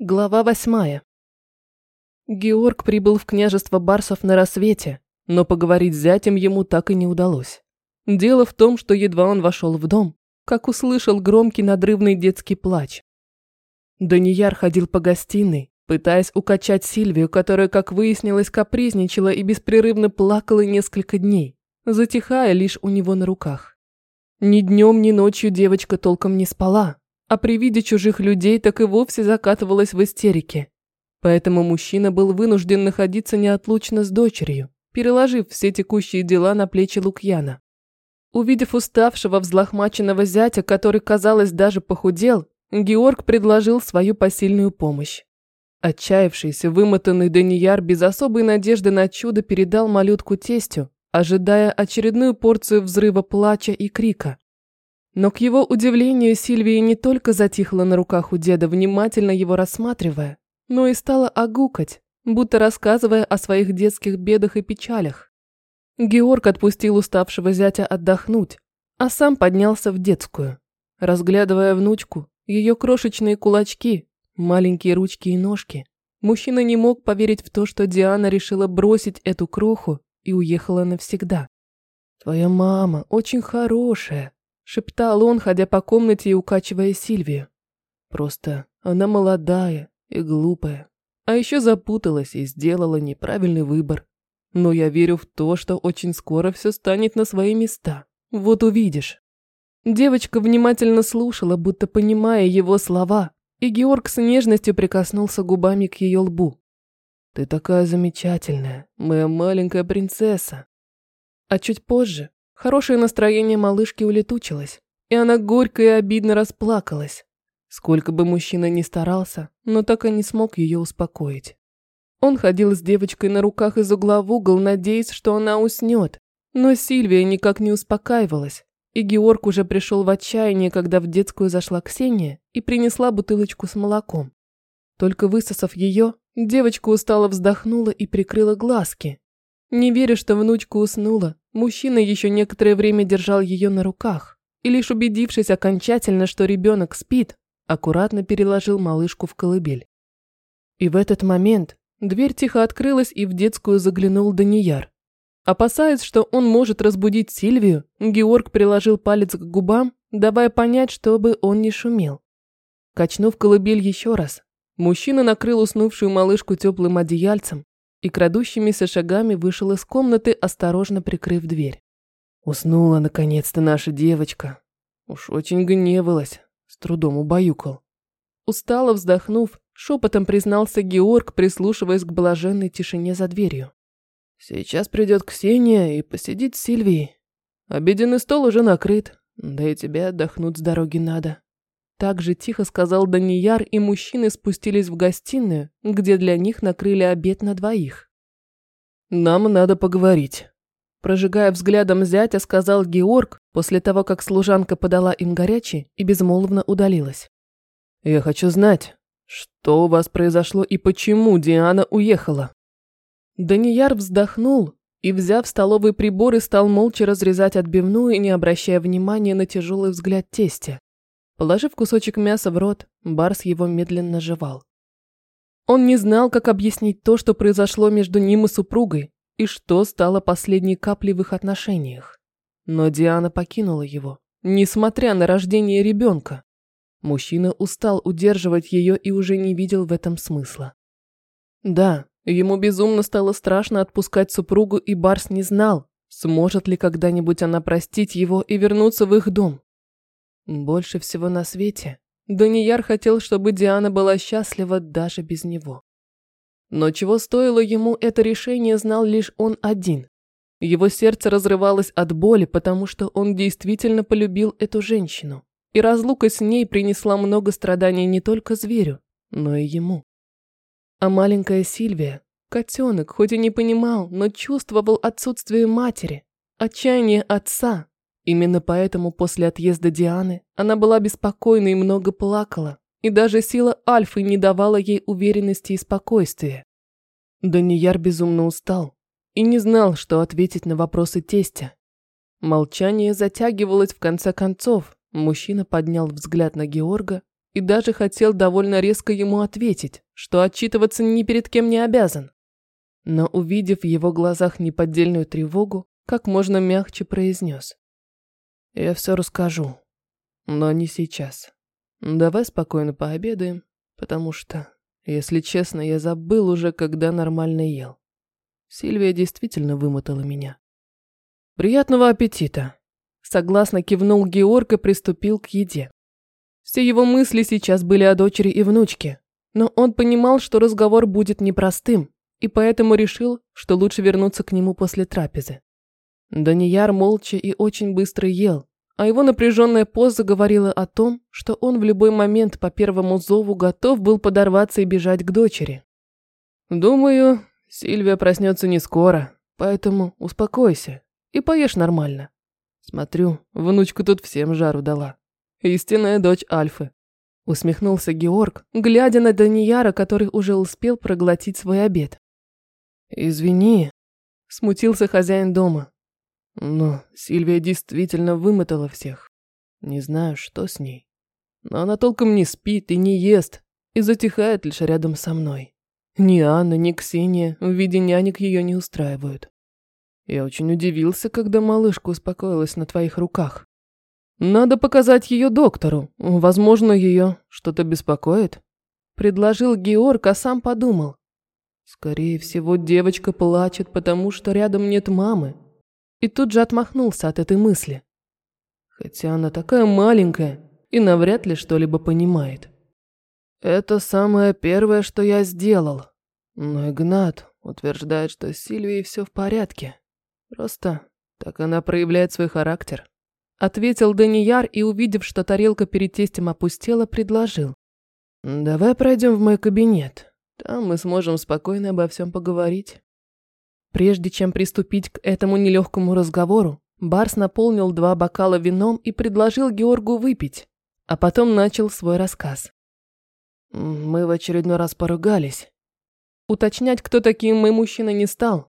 Глава восьмая. Георг прибыл в княжество Барсов на рассвете, но поговорить с зятем ему так и не удалось. Дело в том, что едва он вошел в дом, как услышал громкий надрывный детский плач. Данияр ходил по гостиной, пытаясь укачать Сильвию, которая, как выяснилось, капризничала и беспрерывно плакала несколько дней, затихая лишь у него на руках. Ни днем, ни ночью девочка толком не спала, а при виде чужих людей так и вовсе закатывалась в истерике. Поэтому мужчина был вынужден находиться неотлучно с дочерью, переложив все текущие дела на плечи Лукьяна. Увидев уставшего, взлохмаченного зятя, который, казалось, даже похудел, Георг предложил свою посильную помощь. Отчаявшийся, вымотанный Данияр без особой надежды на чудо передал малютку тестю, ожидая очередную порцию взрыва плача и крика. Но к его удивлению Сильвия не только затихла на руках у деда, внимательно его рассматривая, но и стала огукать, будто рассказывая о своих детских бедах и печалях. Георг отпустил уставшего зятя отдохнуть, а сам поднялся в детскую. Разглядывая внучку, ее крошечные кулачки, маленькие ручки и ножки, мужчина не мог поверить в то, что Диана решила бросить эту кроху и уехала навсегда. «Твоя мама очень хорошая», Шептал он, ходя по комнате и укачивая Сильвию. Просто она молодая и глупая. А еще запуталась и сделала неправильный выбор. Но я верю в то, что очень скоро все станет на свои места. Вот увидишь. Девочка внимательно слушала, будто понимая его слова, и Георг с нежностью прикоснулся губами к ее лбу. «Ты такая замечательная, моя маленькая принцесса». А чуть позже, Хорошее настроение малышки улетучилось, и она горько и обидно расплакалась. Сколько бы мужчина ни старался, но так и не смог ее успокоить. Он ходил с девочкой на руках из угла в угол, надеясь, что она уснет. Но Сильвия никак не успокаивалась, и Георг уже пришел в отчаяние, когда в детскую зашла Ксения и принесла бутылочку с молоком. Только высосав ее, девочка устало вздохнула и прикрыла глазки. Не веря, что внучка уснула, Мужчина еще некоторое время держал ее на руках и лишь убедившись окончательно, что ребенок спит, аккуратно переложил малышку в колыбель. И в этот момент дверь тихо открылась и в детскую заглянул Данияр. Опасаясь, что он может разбудить Сильвию, Георг приложил палец к губам, давая понять, чтобы он не шумел. Качнув колыбель еще раз, мужчина накрыл уснувшую малышку теплым одеяльцем и крадущимися шагами вышел из комнаты, осторожно прикрыв дверь. Уснула наконец-то наша девочка. Уж очень гневалась, с трудом убаюкал. Устало вздохнув, шепотом признался Георг, прислушиваясь к блаженной тишине за дверью. Сейчас придет Ксения и посидит с Сильвией. Обеденный стол уже накрыт, да и тебе отдохнуть с дороги надо. Так же тихо сказал Данияр, и мужчины спустились в гостиную, где для них накрыли обед на двоих. «Нам надо поговорить», – прожигая взглядом зятя, сказал Георг после того, как служанка подала им горячий и безмолвно удалилась. «Я хочу знать, что у вас произошло и почему Диана уехала?» Данияр вздохнул и, взяв столовые приборы, стал молча разрезать отбивную, не обращая внимания на тяжелый взгляд тестя. Положив кусочек мяса в рот, Барс его медленно жевал. Он не знал, как объяснить то, что произошло между ним и супругой, и что стало последней каплей в их отношениях. Но Диана покинула его, несмотря на рождение ребенка. Мужчина устал удерживать ее и уже не видел в этом смысла. Да, ему безумно стало страшно отпускать супругу, и Барс не знал, сможет ли когда-нибудь она простить его и вернуться в их дом. Больше всего на свете Данияр хотел, чтобы Диана была счастлива даже без него. Но чего стоило ему это решение, знал лишь он один. Его сердце разрывалось от боли, потому что он действительно полюбил эту женщину. И разлука с ней принесла много страданий не только зверю, но и ему. А маленькая Сильвия, котенок, хоть и не понимал, но чувствовал отсутствие матери, отчаяние отца, Именно поэтому после отъезда Дианы она была беспокойна и много плакала, и даже сила Альфы не давала ей уверенности и спокойствия. Данияр безумно устал и не знал, что ответить на вопросы тестя. Молчание затягивалось в конце концов, мужчина поднял взгляд на Георга и даже хотел довольно резко ему ответить, что отчитываться ни перед кем не обязан. Но увидев в его глазах неподдельную тревогу, как можно мягче произнес. «Я все расскажу, но не сейчас. Давай спокойно пообедаем, потому что, если честно, я забыл уже, когда нормально ел. Сильвия действительно вымотала меня. Приятного аппетита!» Согласно кивнул Георг и приступил к еде. Все его мысли сейчас были о дочери и внучке, но он понимал, что разговор будет непростым, и поэтому решил, что лучше вернуться к нему после трапезы. Данияр молча и очень быстро ел, а его напряженная поза говорила о том, что он в любой момент по первому зову готов был подорваться и бежать к дочери. «Думаю, Сильвия проснется не скоро, поэтому успокойся и поешь нормально. Смотрю, внучку тут всем жару дала. Истинная дочь Альфы. Усмехнулся Георг, глядя на Данияра, который уже успел проглотить свой обед. «Извини», – смутился хозяин дома. «Но Сильвия действительно вымотала всех. Не знаю, что с ней. Но она толком не спит и не ест, и затихает лишь рядом со мной. Ни Анна, ни Ксения в виде нянек ее не устраивают. Я очень удивился, когда малышка успокоилась на твоих руках. Надо показать ее доктору. Возможно, ее что-то беспокоит. Предложил Георг, а сам подумал. Скорее всего, девочка плачет, потому что рядом нет мамы. И тут же отмахнулся от этой мысли. Хотя она такая маленькая и навряд ли что-либо понимает. Это самое первое, что я сделал. Но Игнат утверждает, что с Сильвией все в порядке. Просто так она проявляет свой характер. Ответил Данияр и, увидев, что тарелка перед тестем опустела, предложил. «Давай пройдем в мой кабинет. Там мы сможем спокойно обо всем поговорить». Прежде чем приступить к этому нелегкому разговору, Барс наполнил два бокала вином и предложил Георгу выпить, а потом начал свой рассказ. «Мы в очередной раз поругались». Уточнять, кто такие мы мужчины, не стал,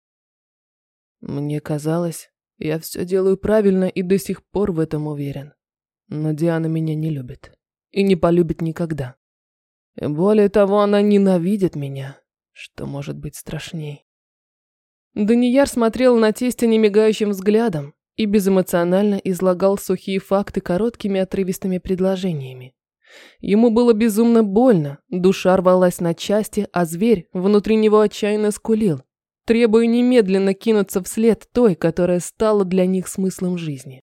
мне казалось, я все делаю правильно и до сих пор в этом уверен. Но Диана меня не любит. И не полюбит никогда. Более того, она ненавидит меня, что может быть страшней. Данияр смотрел на тестя немигающим взглядом и безэмоционально излагал сухие факты короткими отрывистыми предложениями. Ему было безумно больно, душа рвалась на части, а зверь внутри него отчаянно скулил, требуя немедленно кинуться вслед той, которая стала для них смыслом жизни.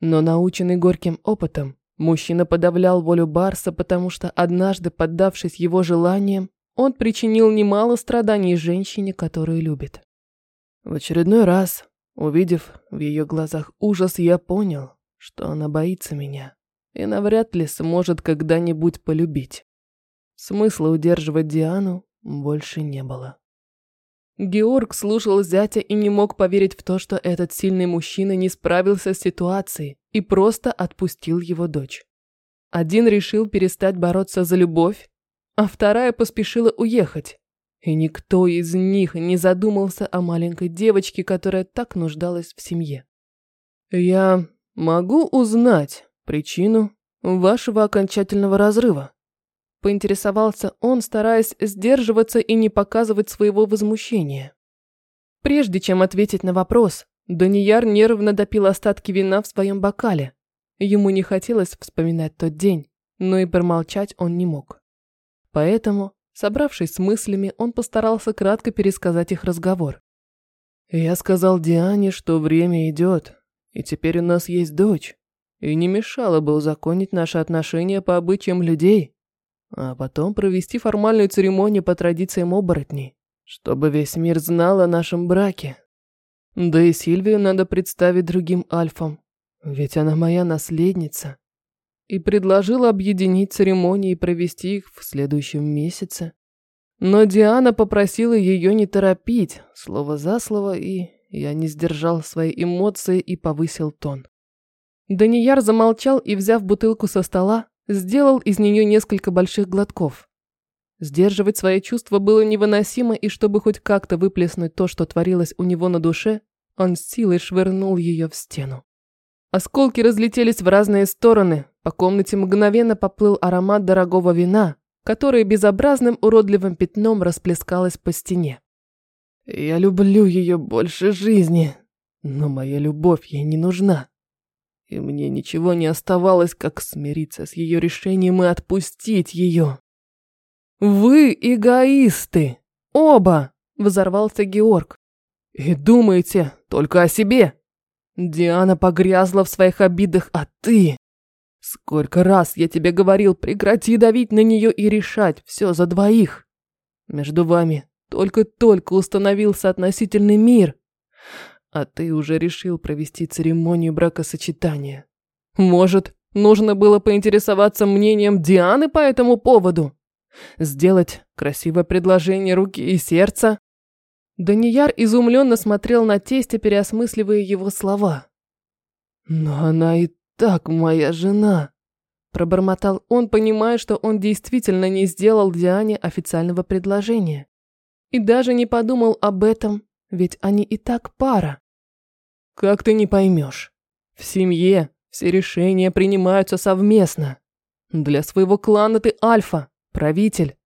Но наученный горьким опытом, мужчина подавлял волю Барса, потому что однажды, поддавшись его желаниям, он причинил немало страданий женщине, которую любит. В очередной раз, увидев в ее глазах ужас, я понял, что она боится меня и навряд ли сможет когда-нибудь полюбить. Смысла удерживать Диану больше не было. Георг слушал зятя и не мог поверить в то, что этот сильный мужчина не справился с ситуацией и просто отпустил его дочь. Один решил перестать бороться за любовь, а вторая поспешила уехать. И никто из них не задумался о маленькой девочке, которая так нуждалась в семье. «Я могу узнать причину вашего окончательного разрыва?» поинтересовался он, стараясь сдерживаться и не показывать своего возмущения. Прежде чем ответить на вопрос, Данияр нервно допил остатки вина в своем бокале. Ему не хотелось вспоминать тот день, но и промолчать он не мог. Поэтому, собравшись с мыслями, он постарался кратко пересказать их разговор. «Я сказал Диане, что время идет, и теперь у нас есть дочь, и не мешало бы узаконить наши отношения по обычаям людей, а потом провести формальную церемонию по традициям оборотней, чтобы весь мир знал о нашем браке. Да и Сильвию надо представить другим альфам, ведь она моя наследница. И предложила объединить церемонии и провести их в следующем месяце. Но Диана попросила ее не торопить, слово за слово, и я не сдержал свои эмоции и повысил тон. Данияр замолчал и, взяв бутылку со стола, сделал из нее несколько больших глотков. Сдерживать свои чувства было невыносимо, и чтобы хоть как-то выплеснуть то, что творилось у него на душе, он с силой швырнул ее в стену. Осколки разлетелись в разные стороны, по комнате мгновенно поплыл аромат дорогого вина, которое безобразным уродливым пятном расплескалось по стене. «Я люблю ее больше жизни, но моя любовь ей не нужна. И мне ничего не оставалось, как смириться с ее решением и отпустить ее». «Вы эгоисты! Оба!» – взорвался Георг. «И думаете только о себе!» Диана погрязла в своих обидах, а ты... Сколько раз я тебе говорил, прекрати давить на нее и решать все за двоих. Между вами только-только установился относительный мир, а ты уже решил провести церемонию бракосочетания. Может, нужно было поинтересоваться мнением Дианы по этому поводу? Сделать красивое предложение руки и сердца? Данияр изумленно смотрел на тестя, переосмысливая его слова. «Но она и так моя жена», – пробормотал он, понимая, что он действительно не сделал Диане официального предложения. И даже не подумал об этом, ведь они и так пара. «Как ты не поймешь? В семье все решения принимаются совместно. Для своего клана ты альфа, правитель.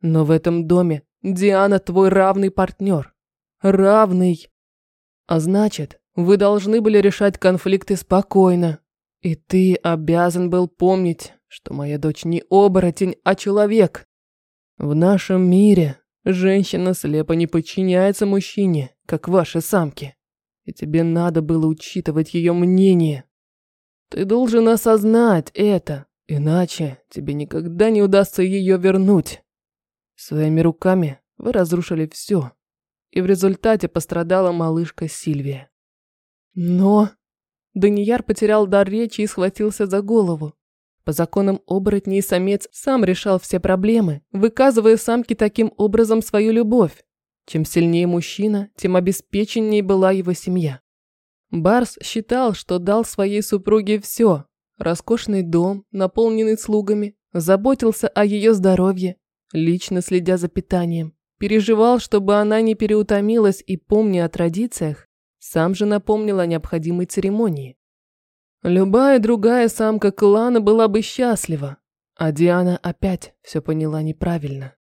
Но в этом доме Диана твой равный партнер равный. А значит, вы должны были решать конфликты спокойно. И ты обязан был помнить, что моя дочь не оборотень, а человек. В нашем мире женщина слепо не подчиняется мужчине, как ваши самки. И тебе надо было учитывать ее мнение. Ты должен осознать это, иначе тебе никогда не удастся ее вернуть. Своими руками вы разрушили все, и в результате пострадала малышка Сильвия. Но... Данияр потерял дар речи и схватился за голову. По законам оборотней самец сам решал все проблемы, выказывая самке таким образом свою любовь. Чем сильнее мужчина, тем обеспеченнее была его семья. Барс считал, что дал своей супруге все. Роскошный дом, наполненный слугами, заботился о ее здоровье, лично следя за питанием. Переживал, чтобы она не переутомилась и, помня о традициях, сам же напомнил о необходимой церемонии. Любая другая самка клана была бы счастлива, а Диана опять все поняла неправильно.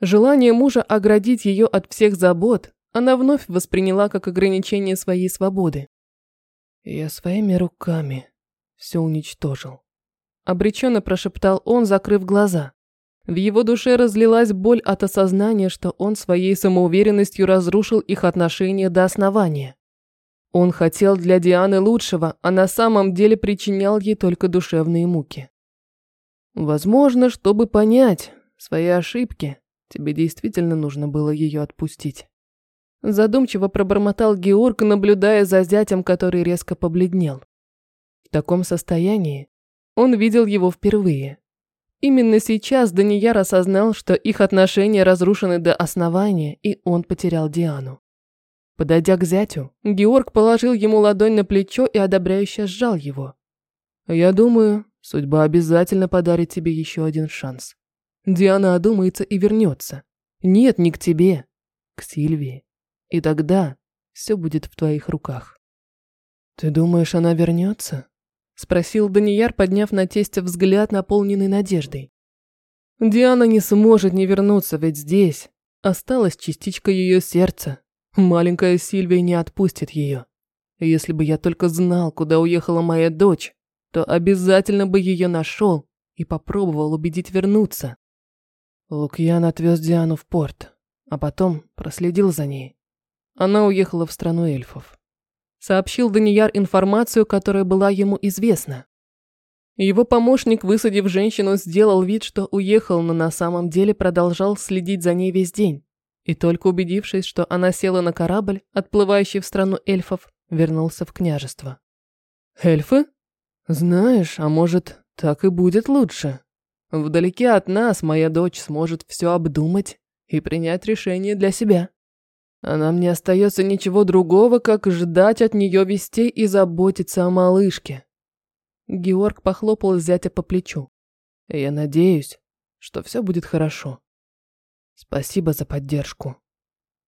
Желание мужа оградить ее от всех забот она вновь восприняла как ограничение своей свободы. «Я своими руками все уничтожил», – обреченно прошептал он, закрыв глаза. В его душе разлилась боль от осознания, что он своей самоуверенностью разрушил их отношения до основания. Он хотел для Дианы лучшего, а на самом деле причинял ей только душевные муки. Возможно, чтобы понять свои ошибки, тебе действительно нужно было ее отпустить. Задумчиво пробормотал Георг, наблюдая за зятем, который резко побледнел. В таком состоянии он видел его впервые. Именно сейчас Данияр осознал, что их отношения разрушены до основания, и он потерял Диану. Подойдя к зятю, Георг положил ему ладонь на плечо и одобряюще сжал его. «Я думаю, судьба обязательно подарит тебе еще один шанс. Диана одумается и вернется. Нет, не к тебе, к Сильвии. И тогда все будет в твоих руках». «Ты думаешь, она вернется?» Спросил Данияр, подняв на тестя взгляд, наполненный надеждой. Диана не сможет не вернуться, ведь здесь осталась частичка ее сердца. Маленькая Сильвия не отпустит ее. Если бы я только знал, куда уехала моя дочь, то обязательно бы ее нашел и попробовал убедить вернуться. Лукьян отвез Диану в порт, а потом проследил за ней. Она уехала в страну эльфов сообщил Данияр информацию, которая была ему известна. Его помощник, высадив женщину, сделал вид, что уехал, но на самом деле продолжал следить за ней весь день. И только убедившись, что она села на корабль, отплывающий в страну эльфов, вернулся в княжество. «Эльфы? Знаешь, а может, так и будет лучше. Вдалеке от нас моя дочь сможет все обдумать и принять решение для себя». А нам не остается ничего другого, как ждать от нее вестей и заботиться о малышке. Георг похлопал зятя по плечу. Я надеюсь, что все будет хорошо. Спасибо за поддержку.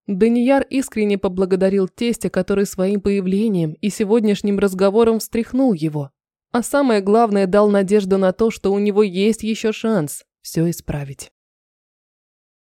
Данияр искренне поблагодарил тестя, который своим появлением и сегодняшним разговором встряхнул его. А самое главное, дал надежду на то, что у него есть еще шанс все исправить.